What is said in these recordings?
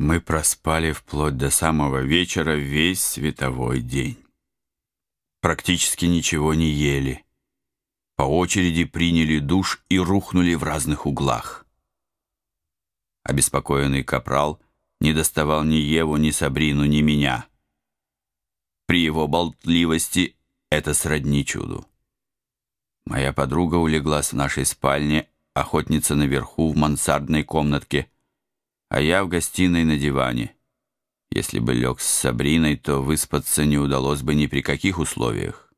Мы проспали вплоть до самого вечера весь световой день. Практически ничего не ели. По очереди приняли душ и рухнули в разных углах. Обеспокоенный капрал не доставал ни Еву, ни Сабрину, ни меня. При его болтливости это сродни чуду. Моя подруга улеглась в нашей спальне, охотница наверху в мансардной комнатке — а я в гостиной на диване. Если бы лег с Сабриной, то выспаться не удалось бы ни при каких условиях.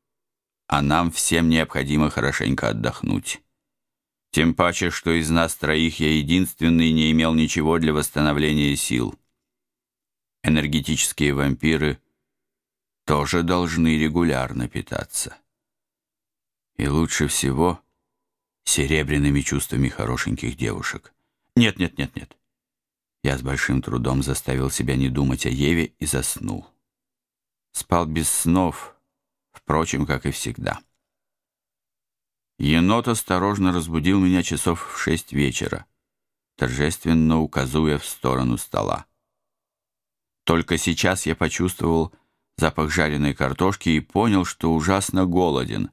А нам всем необходимо хорошенько отдохнуть. Тем паче, что из нас троих я единственный не имел ничего для восстановления сил. Энергетические вампиры тоже должны регулярно питаться. И лучше всего серебряными чувствами хорошеньких девушек. Нет, нет, нет, нет. Я с большим трудом заставил себя не думать о Еве и заснул. Спал без снов, впрочем, как и всегда. Енот осторожно разбудил меня часов в шесть вечера, торжественно указуя в сторону стола. Только сейчас я почувствовал запах жареной картошки и понял, что ужасно голоден.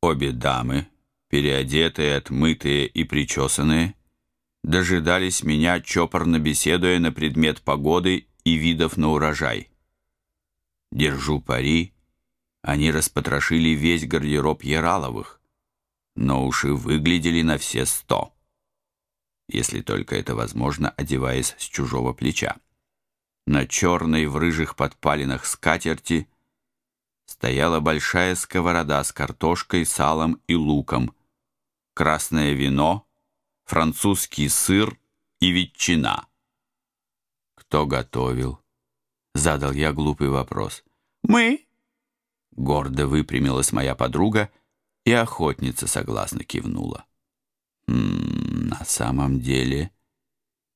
Обе дамы, переодетые, отмытые и причесанные, дожидались меня, чопорно беседуя на предмет погоды и видов на урожай. Держу пари, они распотрошили весь гардероб Яраловых, но уж и выглядели на все сто, если только это возможно, одеваясь с чужого плеча. На черной в рыжих подпалинах скатерти стояла большая сковорода с картошкой, салом и луком, красное вино — французский сыр и ветчина. Кто готовил? Задал я глупый вопрос. Мы. Гордо выпрямилась моя подруга, и охотница согласно кивнула. М -м, на самом деле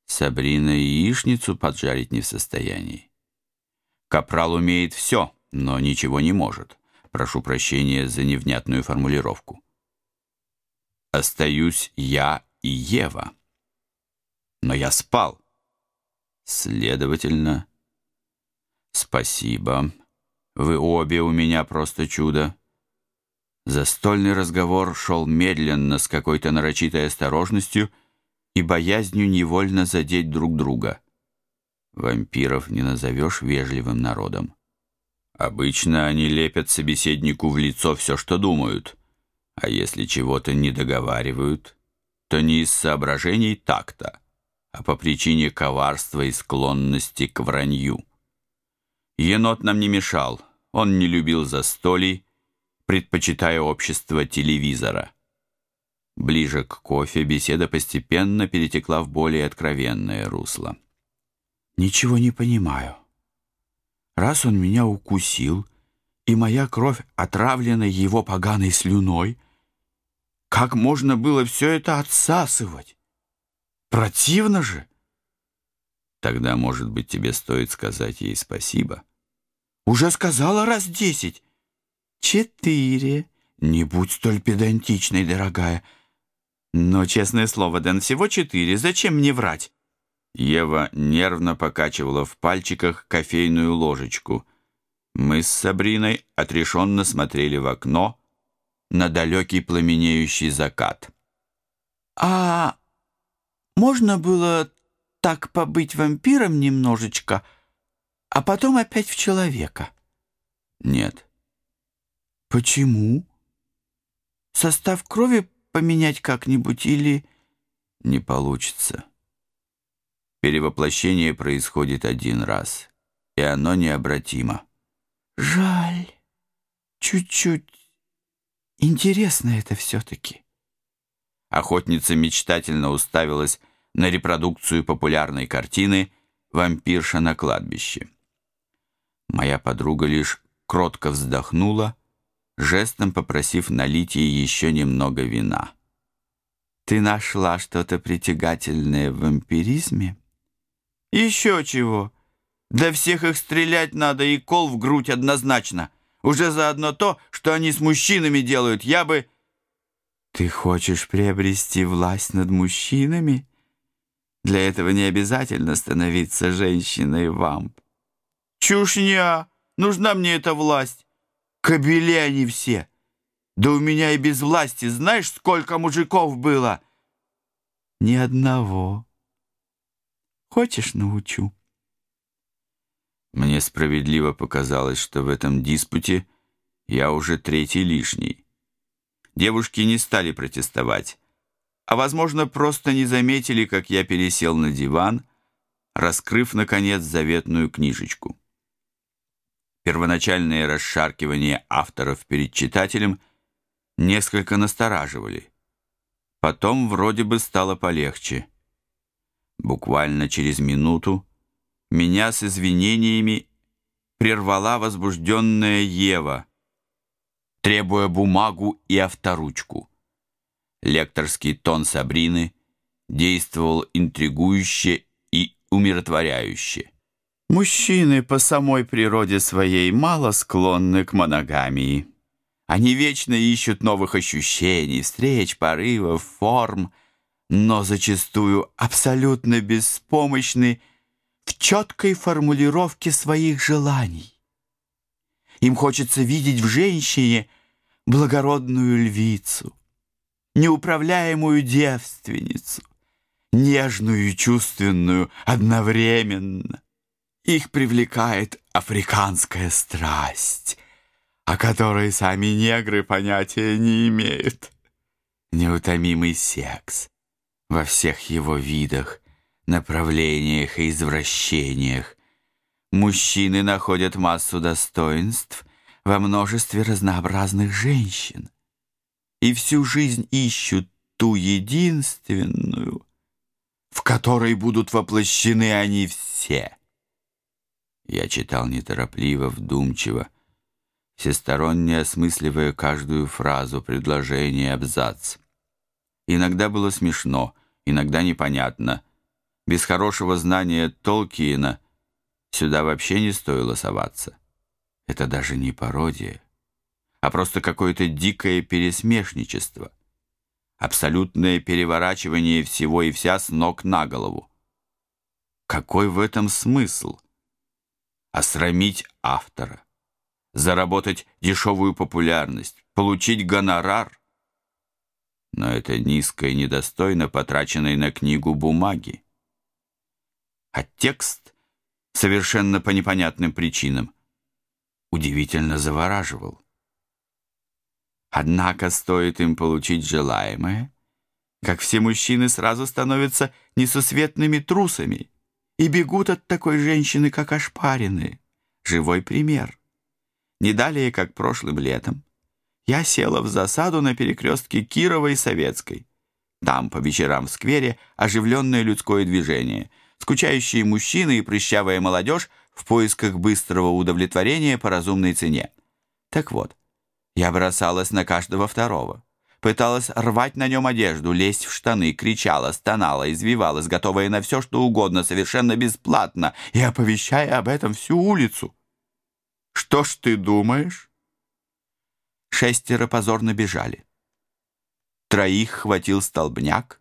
Сабрина яичницу поджарить не в состоянии. Капрал умеет все, но ничего не может. Прошу прощения за невнятную формулировку. Остаюсь я и Ева. Но я спал. Следовательно, спасибо. Вы обе у меня просто чудо. Застольный разговор шел медленно, с какой-то нарочитой осторожностью и боязнью невольно задеть друг друга. Вампиров не назовешь вежливым народом. Обычно они лепят собеседнику в лицо все, что думают, а если чего-то не договаривают, то не из соображений такта, а по причине коварства и склонности к вранью. Енот нам не мешал, он не любил застолий, предпочитая общество телевизора. Ближе к кофе беседа постепенно перетекла в более откровенное русло. «Ничего не понимаю. Раз он меня укусил, и моя кровь отравлена его поганой слюной, как можно было все это отсасывать? Противно же. Тогда, может быть, тебе стоит сказать ей спасибо. Уже сказала раз десять. Четыре. Не будь столь педантичной, дорогая. Но, честное слово, Дэн, всего четыре. Зачем мне врать? Ева нервно покачивала в пальчиках кофейную ложечку. Мы с Сабриной отрешенно смотрели в окно, на далекий пламенеющий закат. «А можно было так побыть вампиром немножечко, а потом опять в человека?» «Нет». «Почему? Состав крови поменять как-нибудь или...» «Не получится. Перевоплощение происходит один раз, и оно необратимо». «Жаль. Чуть-чуть Интересно это все-таки. Охотница мечтательно уставилась на репродукцию популярной картины «Вампирша на кладбище». Моя подруга лишь кротко вздохнула, жестом попросив налить ей еще немного вина. «Ты нашла что-то притягательное в вампиризме?» «Еще чего! Для всех их стрелять надо и кол в грудь однозначно!» Уже заодно то, что они с мужчинами делают, я бы... Ты хочешь приобрести власть над мужчинами? Для этого не обязательно становиться женщиной-вамп. Чушня! Нужна мне эта власть. Кобели они все. Да у меня и без власти знаешь, сколько мужиков было? Ни одного. Хочешь, научу? Мне справедливо показалось, что в этом диспуте я уже третий лишний. Девушки не стали протестовать, а, возможно, просто не заметили, как я пересел на диван, раскрыв, наконец, заветную книжечку. Первоначальные расшаркивания авторов перед читателем несколько настораживали. Потом вроде бы стало полегче. Буквально через минуту меня с извинениями прервала возбужденная Ева, требуя бумагу и авторучку. Лекторский тон Сабрины действовал интригующе и умиротворяюще. Мужчины по самой природе своей мало склонны к моногамии. Они вечно ищут новых ощущений, встреч, порывов, форм, но зачастую абсолютно беспомощны в четкой формулировке своих желаний. Им хочется видеть в женщине благородную львицу, неуправляемую девственницу, нежную и чувственную одновременно. Их привлекает африканская страсть, о которой сами негры понятия не имеют. Неутомимый секс во всех его видах, направлениях и извращениях. Мужчины находят массу достоинств во множестве разнообразных женщин и всю жизнь ищут ту единственную, в которой будут воплощены они все. Я читал неторопливо, вдумчиво, всесторонне осмысливая каждую фразу, предложение, абзац. Иногда было смешно, иногда непонятно. Без хорошего знания Толкиена сюда вообще не стоило соваться. Это даже не пародия, а просто какое-то дикое пересмешничество. Абсолютное переворачивание всего и вся с ног на голову. Какой в этом смысл? осрамить автора, заработать дешевую популярность, получить гонорар. Но это низко и недостойно потраченной на книгу бумаги. А текст, совершенно по непонятным причинам, удивительно завораживал. Однако стоит им получить желаемое, как все мужчины сразу становятся несусветными трусами — и бегут от такой женщины, как ошпаренные. Живой пример. Не далее, как прошлым летом, я села в засаду на перекрестке Кирова и Советской. Там, по вечерам в сквере, оживленное людское движение, скучающие мужчины и прыщавая молодежь в поисках быстрого удовлетворения по разумной цене. Так вот, я бросалась на каждого второго пыталась рвать на нем одежду, лезть в штаны, кричала, стонала, извивалась, готовая на все, что угодно, совершенно бесплатно, и оповещая об этом всю улицу. «Что ж ты думаешь?» Шестеро позорно бежали. Троих хватил столбняк,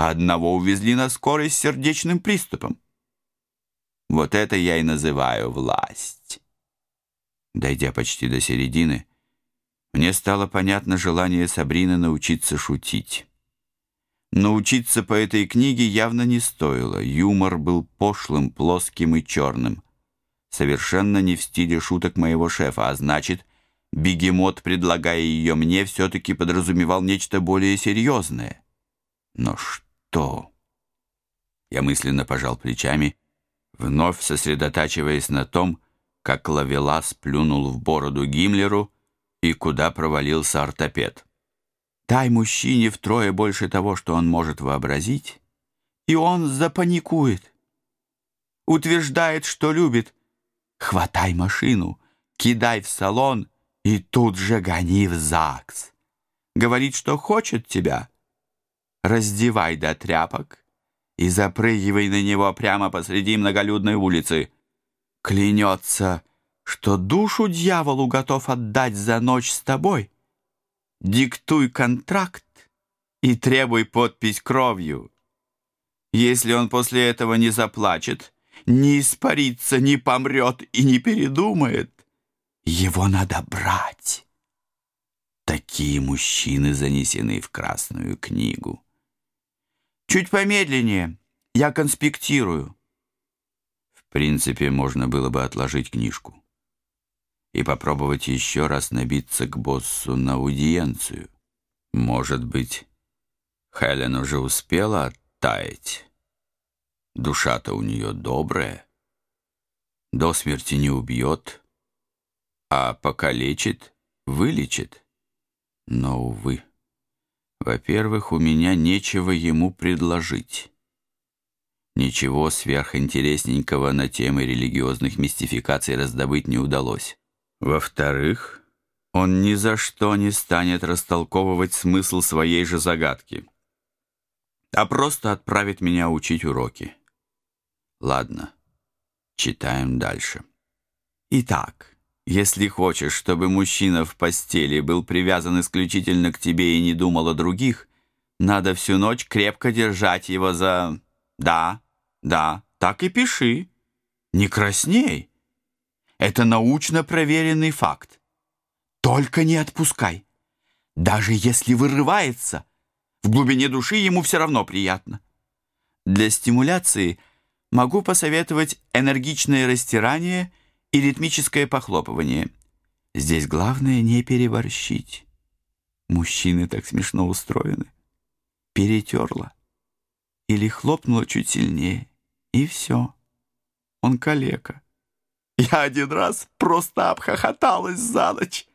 а одного увезли на скорость с сердечным приступом. Вот это я и называю власть. Дойдя почти до середины, мне стало понятно желание Сабрины научиться шутить. Научиться по этой книге явно не стоило. Юмор был пошлым, плоским и черным. Совершенно не в стиле шуток моего шефа, а значит, бегемот, предлагая ее мне, все-таки подразумевал нечто более серьезное. Но что? Я мысленно пожал плечами, вновь сосредотачиваясь на том, как Лавелас плюнул в бороду Гиммлеру, и куда провалился ортопед. Дай мужчине втрое больше того, что он может вообразить, и он запаникует. Утверждает, что любит. Хватай машину, кидай в салон и тут же гони в ЗАГС. Говорит, что хочет тебя. Раздевай до тряпок и запрыгивай на него прямо посреди многолюдной улицы. Клянется, что душу дьяволу готов отдать за ночь с тобой, диктуй контракт и требуй подпись кровью. Если он после этого не заплачет, не испарится, не помрет и не передумает, его надо брать. Такие мужчины занесены в Красную книгу. Чуть помедленнее. Я конспектирую. В принципе, можно было бы отложить книжку и попробовать еще раз набиться к боссу на аудиенцию. Может быть, Хелен уже успела оттаять. Душа-то у нее добрая. До смерти не убьет, а покалечит, вылечит. Но, увы, во-первых, у меня нечего ему предложить. Ничего сверхинтересненького на темы религиозных мистификаций раздобыть не удалось. Во-вторых, он ни за что не станет растолковывать смысл своей же загадки, а просто отправит меня учить уроки. Ладно, читаем дальше. Итак, если хочешь, чтобы мужчина в постели был привязан исключительно к тебе и не думал о других, надо всю ночь крепко держать его за... Да, да, так и пиши. Не красней. Это научно проверенный факт. Только не отпускай. Даже если вырывается, в глубине души ему все равно приятно. Для стимуляции могу посоветовать энергичное растирание и ритмическое похлопывание. Здесь главное не переборщить. Мужчины так смешно устроены. Перетерла. Или хлопнула чуть сильнее. И все. Он калека. Я один раз просто обхохоталась за ночь.